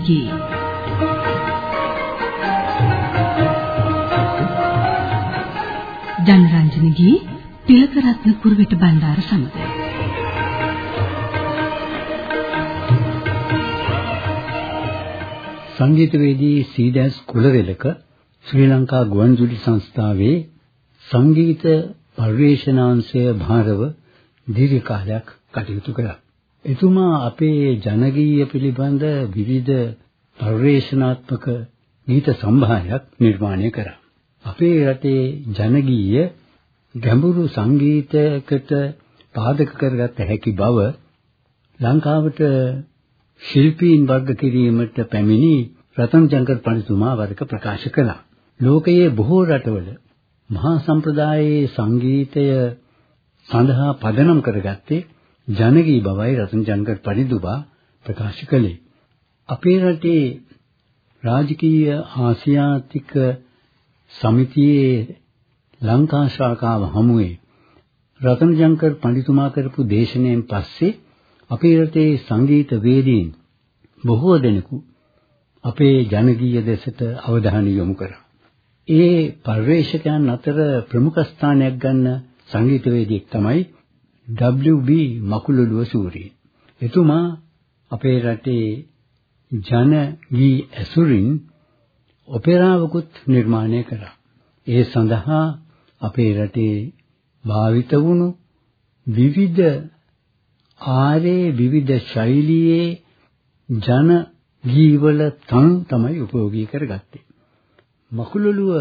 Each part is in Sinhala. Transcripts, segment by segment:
ජනරන්ජනගේ ජනරන්ජනගේ තිලකරත්න කුරුවිට බණ්ඩාර සමග සංගීතවේදී සීඩස් කුලවෙලක ශ්‍රී ලංකා ගුවන්විදුලි සංස්ථාවේ සංගීත පරිවේශනාංශය භාරව දීර්ඝ කාලයක් කටයුතු කළා. එතුමා අපේ ජනගීය පිළිබඳ විවිධ පරිවේශනාත්මක ගීත සම්භාරයක් නිර්මාණය කරා. අපේ රටේ ජනගීය ගැඹුරු සංගීතයකට පාදක කරගත හැකි බව ලංකාවට ශිල්පීන් වර්ග කිරීමට පැමිණි රතන් ජංකර් පඬිතුමා වරක ප්‍රකාශ කළා. ලෝකයේ බොහෝ රටවල මහා සම්ප්‍රදායේ සංගීතය සඳහා පදනම් කරගත්තේ ජනගී බවයි රතන් ජංකර් පඬිතුමා ප්‍රකාශ කළේ. අපේ රටේ රාජකීය ආසියාතික සමිතියේ ලංකා ශාඛාව හමුවේ රතන ජංකර් පඬිතුමා කරපු දේශනාවෙන් පස්සේ අපේ රටේ සංගීත වේදීන් බොහෝ දෙනෙකු අපේ ජනගීය දෙසට අවධානය යොමු කරා. ඒ පරිවේශකයන් අතර ප්‍රමුඛ ස්ථානයක් ගන්න සංගීතවේදියෙක් තමයි WB මකුලුළුව සූරි. එතුමා අපේ රටේ ජන ගී ඇසුරින් ඔපෙරාවකුත් නිර්මාණය කළා. ඒ සඳහා අපේ රටේ භාවිත වුණු විවිධ ආරේ විවිධ ශෛලියේ ජන ගීවල තන් තමයි උපයෝගී කරගත්තේ. මකුලුළුව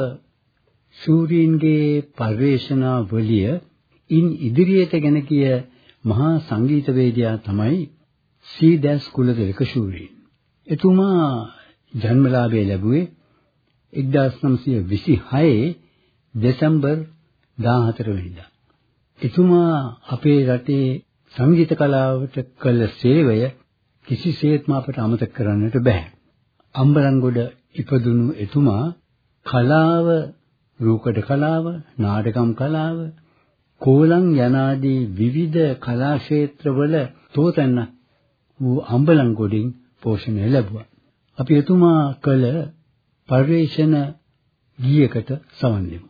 සූරීන්ගේ පරිවේශනාවලිය ඉන් ඉදිරියට ගෙන ගිය මහා සංගීතවේදියා තමයි සීදස් කුලතිලක ශූරීන්. එතුමා ජන්මලාභය ලැබුවේ 1926 දෙසැම්බර් 14 වෙනිදා. එතුමා අපේ රටේ සංගීත කලාවට කළ සේවය කිසිසේත්ම අපට අමතක කරන්නට බෑ. අම්බලන්ගොඩ ඉපදුණු එතුමා කලාව, රූකඩ කලාව, නාටකම් කලාව, කෝලං යනාදී විවිධ කලා ක්ෂේත්‍රවල තෝතැන්න වූ අම්බලන්ගොඩින් පෝෂණය ලැබුවා. අපි එතුමා කළ පරිවේෂණ ගීයකට සවන් දෙමු.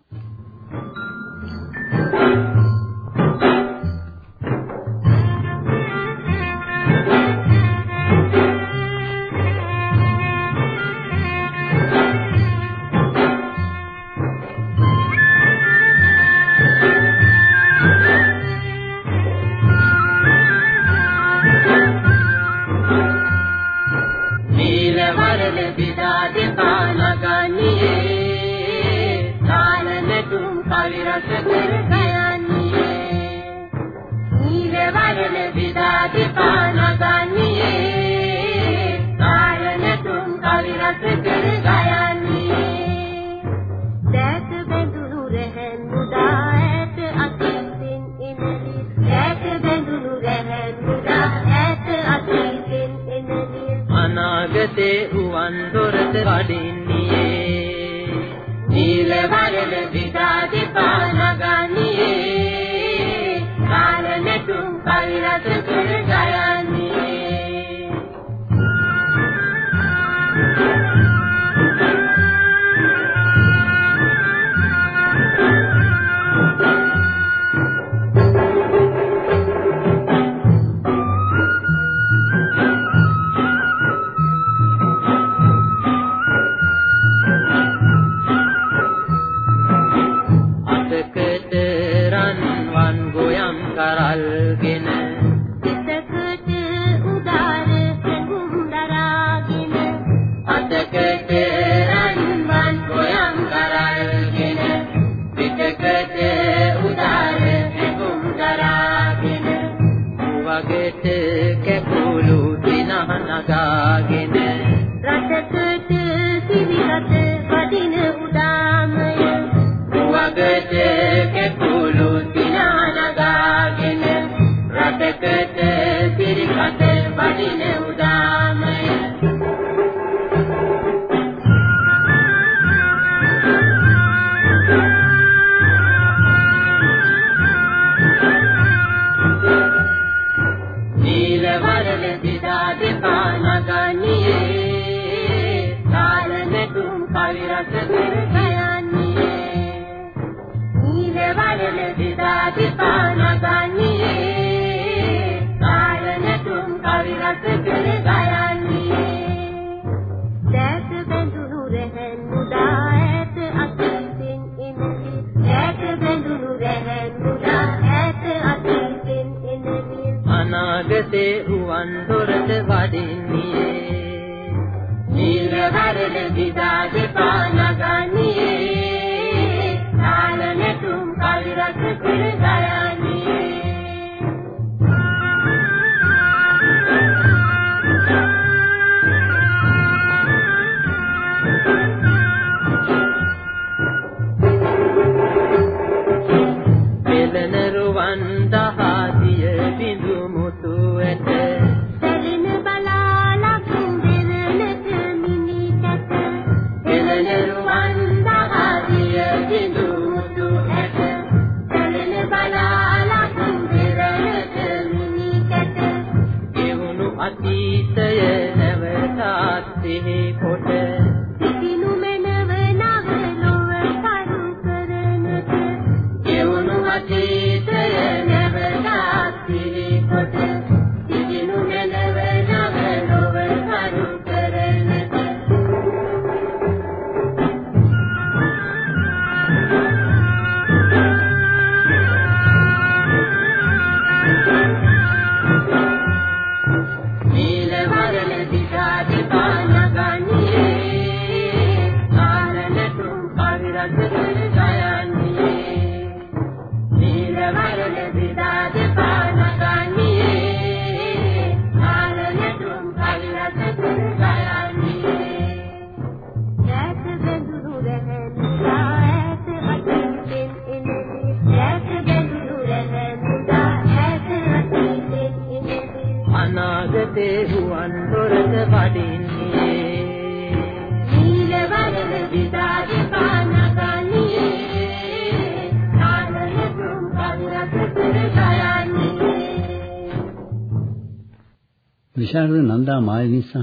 විශාරද නන්දා මාලිනී සහ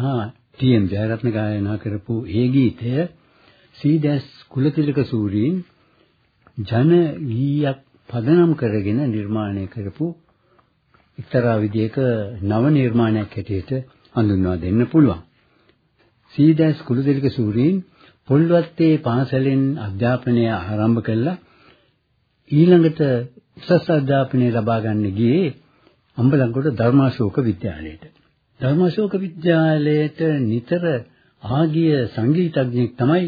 ටී.එම්. ජයරත්න ගායනා කරපු ඒ ගීතය සීදැස් කුලතිලක සූරීන් ජන ගීයක් පදනම් කරගෙන නිර්මාණය කරපු එක්තරා විදියක නව නිර්මාණයක් හැටියට හඳුන්වා දෙන්න පුළුවන්. සීදැස් කුලතිලක සූරීන් පොල්වත්තේ පාසලෙන් අධ්‍යාපනය ආරම්භ කළා ඊළඟට උසස් අධ්‍යාපනය ලබා ගන්න ගියේ අම්බලන්ගොඩ ධර්මාශෝක විද්‍යාලයට. ධර්මාශෝක විද්‍යාලයට නිතර ආගිය සංගීතඥයෙක් තමයි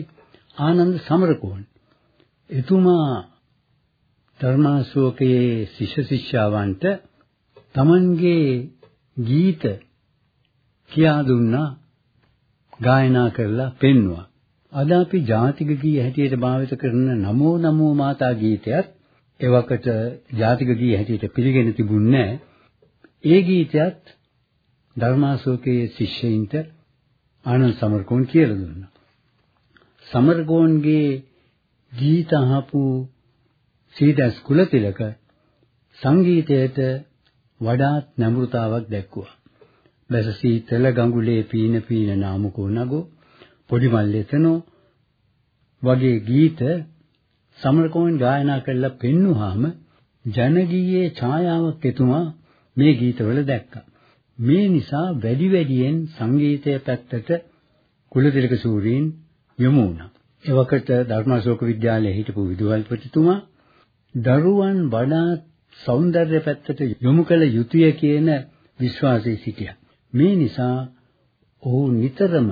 ආනන්ද සමරකෝන්. එතුමා ධර්මාශෝකයේ ශිෂ්‍ය ශිෂ්‍යාවන්ට තමන්ගේ ගීත කියා දුන්නා ගායනා කරලා පෙන්වුවා. අද අපි ජාතික ගී හැටියට භාවිත කරන නමෝ නමෝ මාතා ගීතයත් එවකට ජාතික ගී හැටියට පිළිගෙන තිබුණේ ඒ ගීතයත් ධර්මාශෝකයේ ශිෂ්‍යයින්ට ආනන්ද සමරකෝන් කියලා දුන්නා. සමරකෝන්ගේ ගීත අහපු සීදස් කුලතිලක සංගීතයට වඩාත් නැඹුරුතාවක් දැක්වුවා. බැස සීතල ගඟුලේ පීන පීන නාමකෝ නගෝ පොඩි මල්ලෙතනෝ වගේ ගීත සමරකෝන් ගායනා කරලා පෙන්වුවාම ජනගීයේ ඡායාවක් එතුමා මේ ගීතවල දැක්කා. මේ නිසා වැඩි වැඩියෙන් සංගීතය පැත්තට කුලතිලක සූරීන් යොමු වුණා. එවකට ධර්මාශෝක විද්‍යාලයේ හිටපු විදුහල්පතිතුමා දරුවන් වඩාත් సౌందර්ය පැත්තට යොමු කළ යුතුය කියන විශ්වාසයේ සිටියා. මේ නිසා ඔහු නිතරම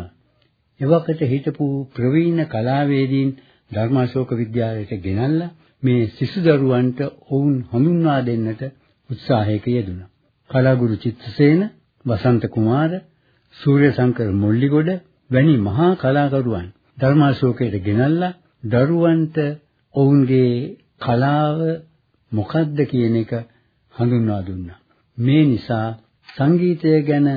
එවකට හිටපු ප්‍රවීණ කලාවේදීන් ධර්මාශෝක විද්‍යාලයට ගෙනල්ලා මේ සිසු දරුවන්ට ඔවුන් හඳුන්වා දෙන්නට උත්සාහයක යෙදුණා. කලාගුරු චිත්තසේන, වසන්ත කුමාර, සූර්යශංකර මොල්ලිගොඩ වැනි මහා කලාකරුවන් ධර්මාශෝකයට ගෙනල්ලා දරුවන්ට ඔවුන්ගේ කලාව මොකක්ද කියන එක හඳුන්වා දුන්නා. මේ නිසා සංගීතය ගැන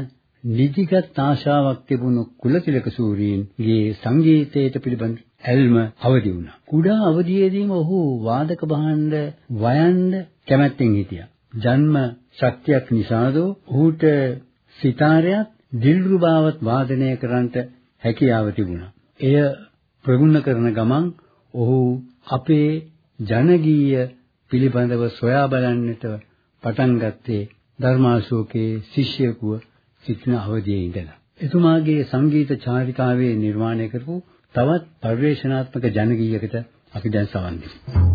නිදිගත් ආශාවක් තිබුණු කුලතිලක සූරීන්ගේ සංගීතයට පිළිබඳ ඇල්ම අවදි වුණා. කුඩා අවදියේදීම ඔහු වාදක භාණ්ඩ වයන්න කැමැත්තෙන් හිටියා. ජන්ම ශක්තියක් නිසාද ඔහුට සිතාරයක් දිල්රුබාවත් වාදනය කරන්නට හැකියාව තිබුණා. එය ප්‍රගුණ කරන ගමන් ඔහු අපේ ජනගීය පිළිබඳව සොයා බලන්නට පටන් ගත්තේ ධර්මාශෝකයේ ශිෂ්‍යකුව සිටින අවදියේ ඉඳලා. එතුමාගේ සංගීත චාරිකාවේ නිර්මාණය කරපු තවත් පරිවේශනාත්මක ජනගීයකට අපි දැන් සවන් දෙමු.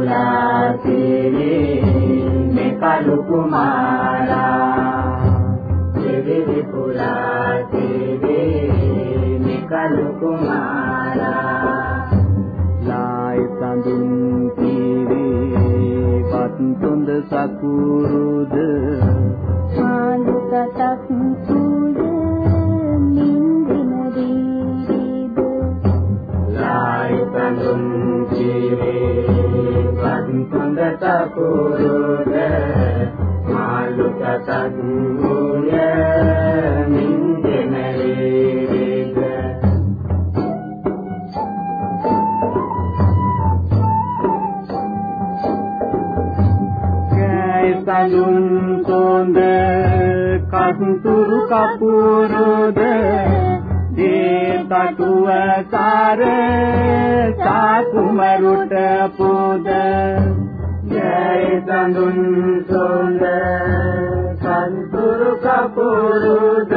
විපුලා තේරේ මෙකලු කුමාරා. දෙවි විපුලා තේරේ මෙකලු කුමාරා. ලායි සඳුන් කීවේ වත් තුඳ සකුරුද. මාඳු කටක් සූද මින්දින දීද ලායි සඳුන් කීවේ වත් තුඳ සකුරුද මාළු කටක් මුය මින්දෙන රේද කෑ සඳුන් කොඳ කස්තුරු කපුරුද දේ කටුව සාර සාකුමරුට පොද ජය සඳුන් කොඳ කස්තුරු කපුරුද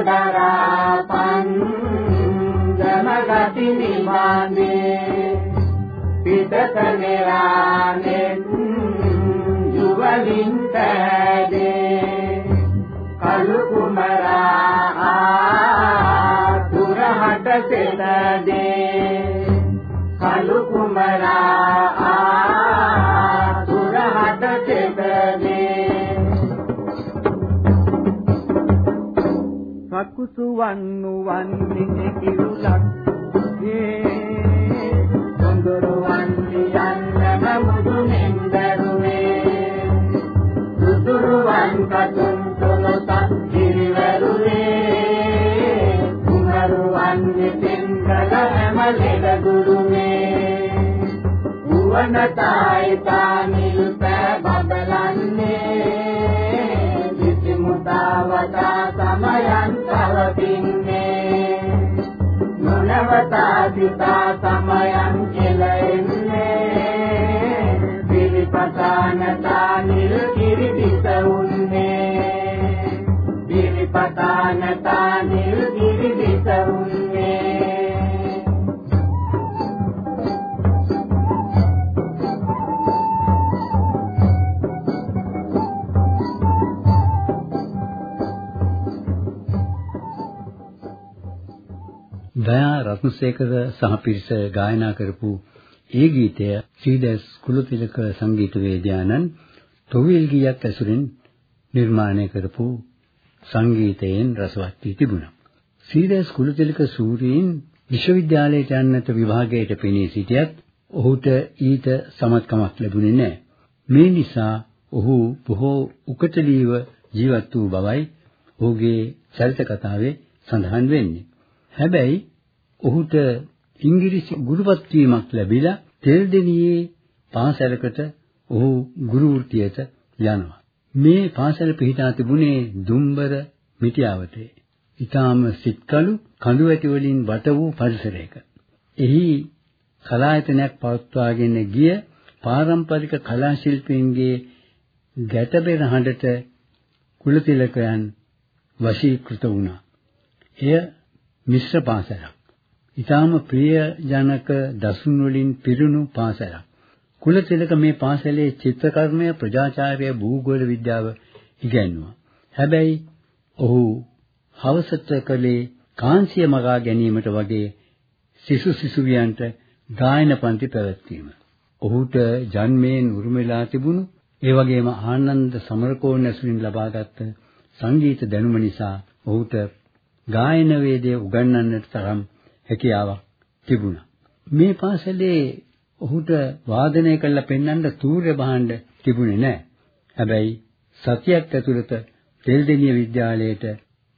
වමත දරා පන් ගමගති නිබාඳේ පිටත නිරානෙත් යුවලින් පැදේ කලු කුමරා දුරහට සෙලදේ කලු කුමරා සකුසු වන්නු වන්නේ කිරුලක් ඒ සොඳුරු වන්නේ යන්නම මුදුනෙන් දරුවේ සුදුරු වන් කතුන් තොලොතක් කිරිවරුවේ කුමරු වන්නේ තෙන්කල හැමලෙල ගුරුමේ උවනතයි පානිල් සිතා සමයන් කෙලෙන්නේ. විරිපතානතා නිල් කිරිදිස උන්නේ. විරිපතානතා නිල් කිරිදිස උන්නේ. දයා රත්නසේකර සහ පිරිස ගායනා කරපු ඒ ගීතය සීදස් කුලතිලක සංගීත වේදිකානන් තොවිල් ගීයක් ඇසුරින් නිර්මාණය කරපු සංගීතයෙන් රසවත් වී තිබුණා. සීදස් කුලතිලක සූරීන් විශ්වවිද්‍යාලයට යන්නට විභාගයට පෙනී සිටියත් ඔහුට ඊට සමත්කමක් ලැබුණේ නැහැ. මේ නිසා ඔහු බොහෝ උකටලීව ජීවත් වූ බවයි ඔහුගේ චරිත කතාවේ සඳහන් වෙන්නේ. හැබැයි ඔහුට ඉංග්‍රීසි ගුරුපත් වීමක් ලැබිලා තෙල්දෙනියේ පාසලකට ඔහු ගුරු වෘත්තියට යනවා. මේ පාසල පිහිටා තිබුණේ දුම්බර මිටියාවතේ. ඊටාම සිත්කලු කඳු වැටි වලින් වට වූ පරිසරයක. එහි කලායතනයක් පවත්වාගෙන ගිය පාරම්පරික කලා ශිල්පීන්ගේ ගැටබෙර හඬට කුලතිලකයන් වශීකృత වුණා. එය මිශ්‍ර පාසලක්. ඊටාම ප්‍රියජනක දසුන් වලින් පිරුණු පාසලක්. කුලතිලක මේ පාසලේ චිත්‍රකර්මය, ප්‍රජාචාරය, භූගෝල විද්‍යාව ඉගෙනුවා. හැබැයි ඔහු හවසට කලේ කාන්සිය මගා ගැනීමට වගේ සිසු සිසුවියන්ට ගායන පන්ති පැවැත්වීම. ඔහුට ජන්මයෙන් උරුමලා තිබුණු ඒ වගේම ආනන්ද සමරකෝන් ඇසුරින් ලබාගත් සංගීත දැනුම නිසා ඔහුට ගායන වේදය උගන්වන්නට තරම් හැකියාවක් තිබුණා. මේ පාසලේ ඔහුට වාදනය කළ පෙන්වන්න තූර්ය භාණ්ඩ තිබුණේ නැහැ. හැබැයි සතියක් ඇතුළත තෙල්දෙනිය විද්‍යාලයට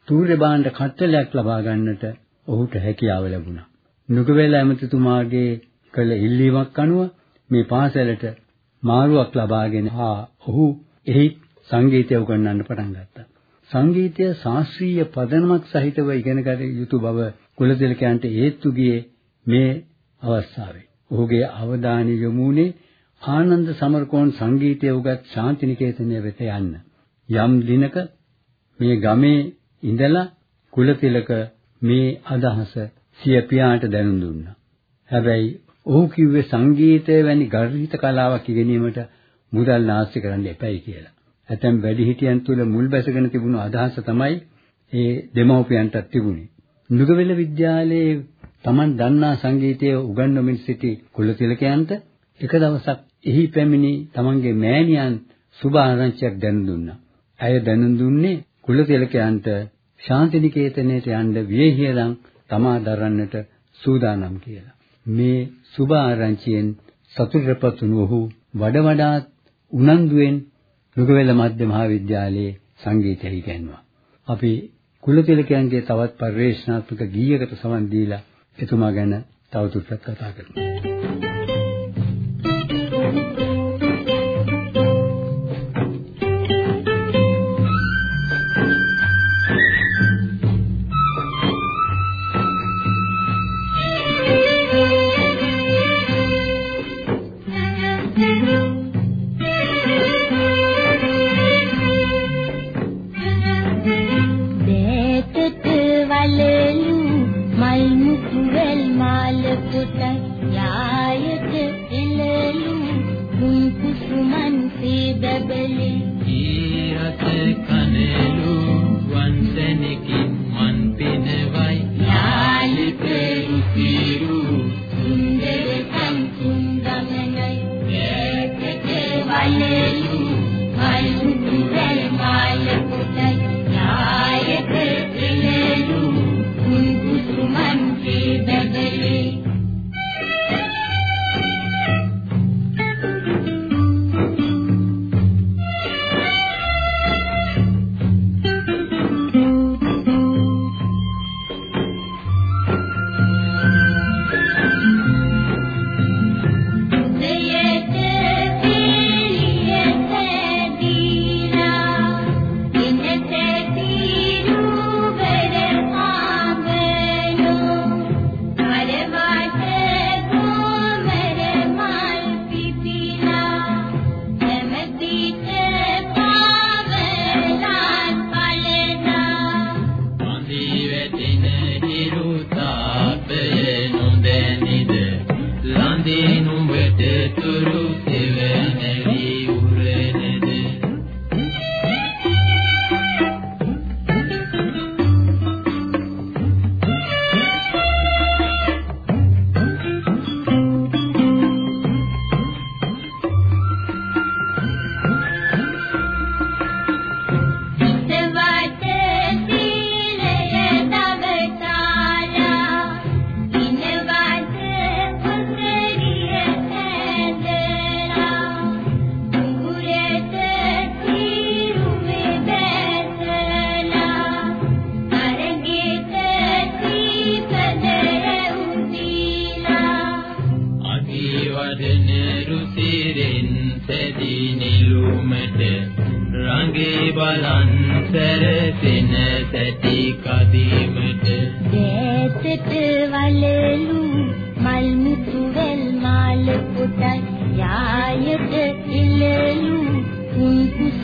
තූර්ය භාණ්ඩ කට්ටලයක් ලබා ගන්නට ඔහුට හැකියාව ලැබුණා. නුගවැල ඇමතිතුමාගේ කළ ඉල්ලීමක් අනුව මේ පාසලට මාරුවක් ලබාගෙන ආ ඔහු එහි සංගීතය උගන්වන්න පටන් ගත්තා. සංගීතය ශාස්ත්‍රීය පදනමක් සහිතව ඉගෙන ගත යුතු බව කුලතිලකයන්ට හේතු ගියේ මේ අවස්ථාවේ. ඔහුගේ අවධානය යොමු වුණේ ආනන්ද සමරකෝන් සංගීතය උගත් ශාන්තිනිකේතනය වෙත යන්න. යම් දිනක මේ ගමේ ඉඳලා කුලතිලක මේ අදහස සිය පියාට දැනුම් දුන්නා. හැබැයි ඔහු කිව්වේ සංගීතය වැනි ගර්හිත කලාවක් ඉගෙනීමට මුදල් නාස්ති කරන්න එපයි කියලා. ඇතැම් වැඩිහිටියන් තුල මුල් බැසගෙන තිබුණු අදහස තමයි ඒ දෙමව්පියන්ටත් තිබුණේ. නුගවැල විද්‍යාලයේ Taman දන්නා සංගීතය උගන්වමින් සිටි කුලතිලකයන්ට එක දවසක් එහි පැමිණි Tamanගේ මෑණියන් සුභ ආරංචියක් දැනුම් දුන්නා. ඇය දැනුම් දුන්නේ කුලතිලකයන්ට ශාන්තිනිකේතනයට යන්න වියහියලන් තමා දරන්නට සූදානම් කියලා. මේ සුභ ආරංචියෙන් සතුටටපත් වුණු ඔහු වඩ වඩාත් උනන්දුවෙන් නුගවැල මධ්‍ය මහාවිද්‍යාලයේ සංගීතය ඉගෙනුවා. අපි කුලතිලකයන්ගේ තවත් පරිවේශනාත්මක ගීයකට සමන් දීලා එතුමා ගැන තවදුරටත් කතා කරමු.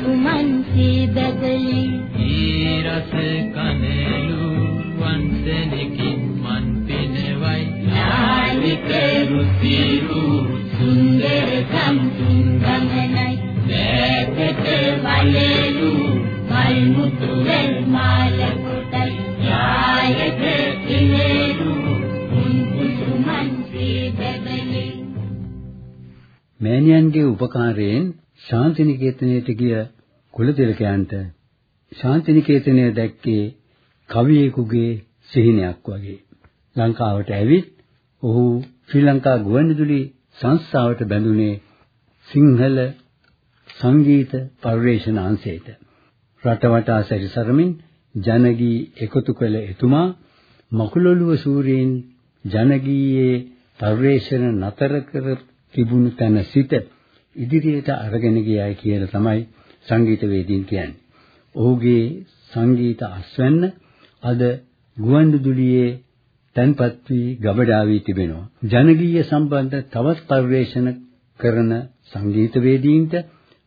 කුසුමන් සේ බබලි ඊරස කනලු වන්සනකින් මන් පිනවයි. ලාලික රුසිරු සුන්දර සම්සුන් ගමනයි. දැකට වලලු මල් මුතුවල් මාල පුටයි යායට ඉලලු උන් කුසුමන් සේ බබලි මෑණියන්ගේ උපකාරයෙන් ශාන්තිනිකේතනයට ගිය කුලතිලකයන්ට ශාන්තිනිකේතනය දැක්කේ කවියෙකුගේ සිහිනයක් වගේ. ලංකාවට ඇවිත් ඔහු ශ්‍රී ලංකා ගුවන්විදුලි සංස්ථාවට බැඳුනේ සිංහල සංගීත පරිවේෂණ අංශයට. රටවටා සැරිසරමින් ජනගී එකතු කළ එතුමා මකුලොළුව සූරීන් ජනගීයේ පරිවේෂණ නතර කර තිබුණු තැන සිට ඉදිරියට අරගෙන ගියයි කියලා තමයි සංගීතවේදීන් කියන්නේ. ඔහුගේ සංගීත අස්වැන්න අද ගුවන්විදුලියේ තැන්පත් වී ගබඩා වී තිබෙනවා. ජනගීය සම්බන්ධ තවත් පරිවේෂණ කරන සංගීතවේදීන්ට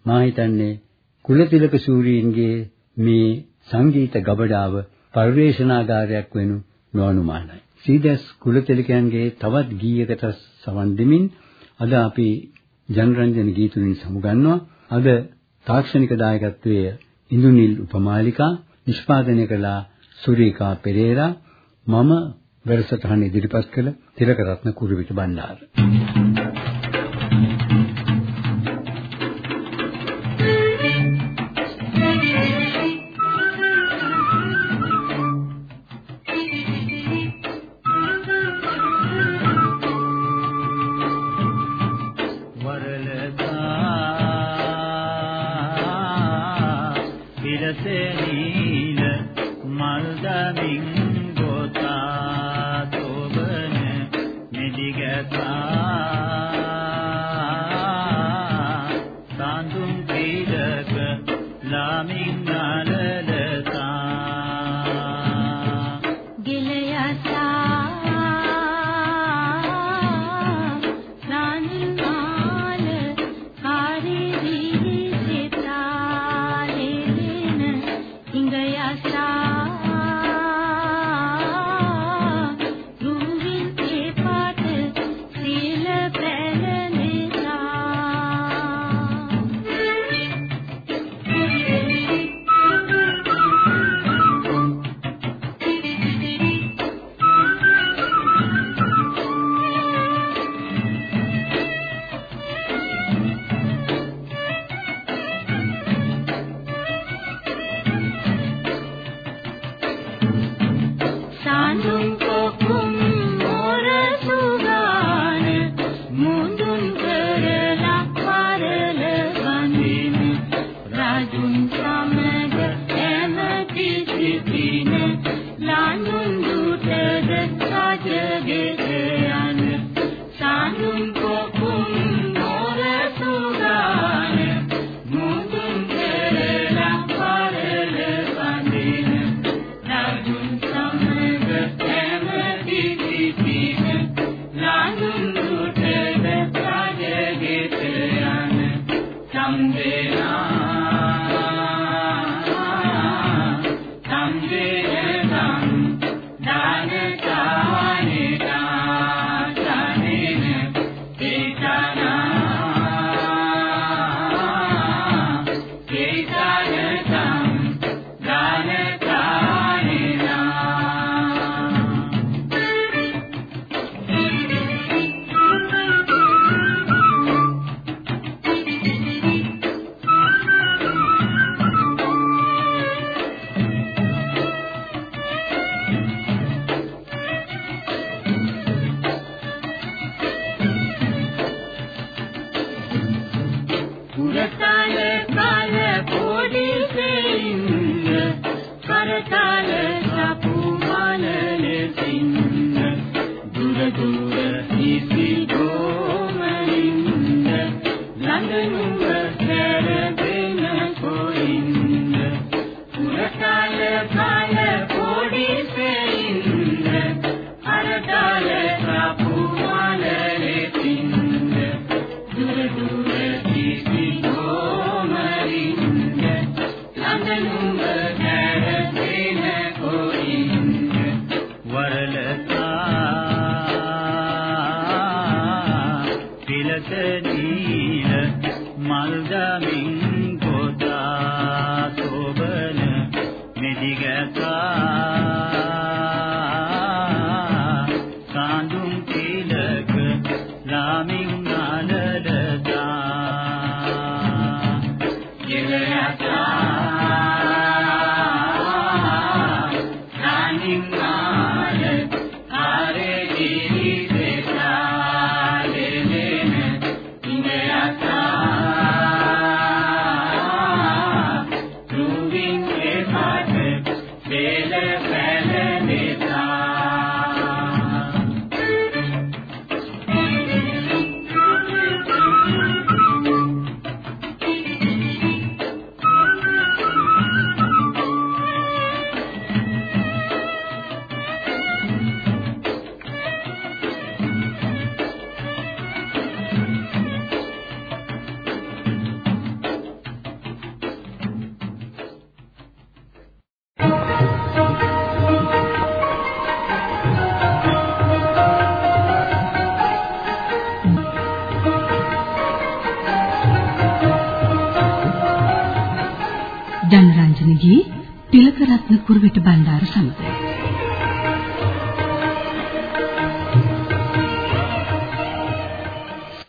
මා හිතන්නේ කුලතිලක සූරීන්ගේ මේ සංගීත ගබඩාව පරිවේෂණාගාරයක් වෙනු නොඅනුමානයි. සීදස් කුලතිලකයන්ගේ තවත් ගීයකට සවන් දෙමින් අද අපි ජනරන්ජන ගීතුලින් සමුගන්නවා. අද තාක්ෂණික දායකත්වයේ ඉන්දුනිල් උපමාලිකා නිෂ්පාදනය කළ සුරීකා පෙරේරා මම වැඩසටහන ඉදිරිපත් කළ තිලකරත්න කුරුවිට බණ්ඩාර. Thank you.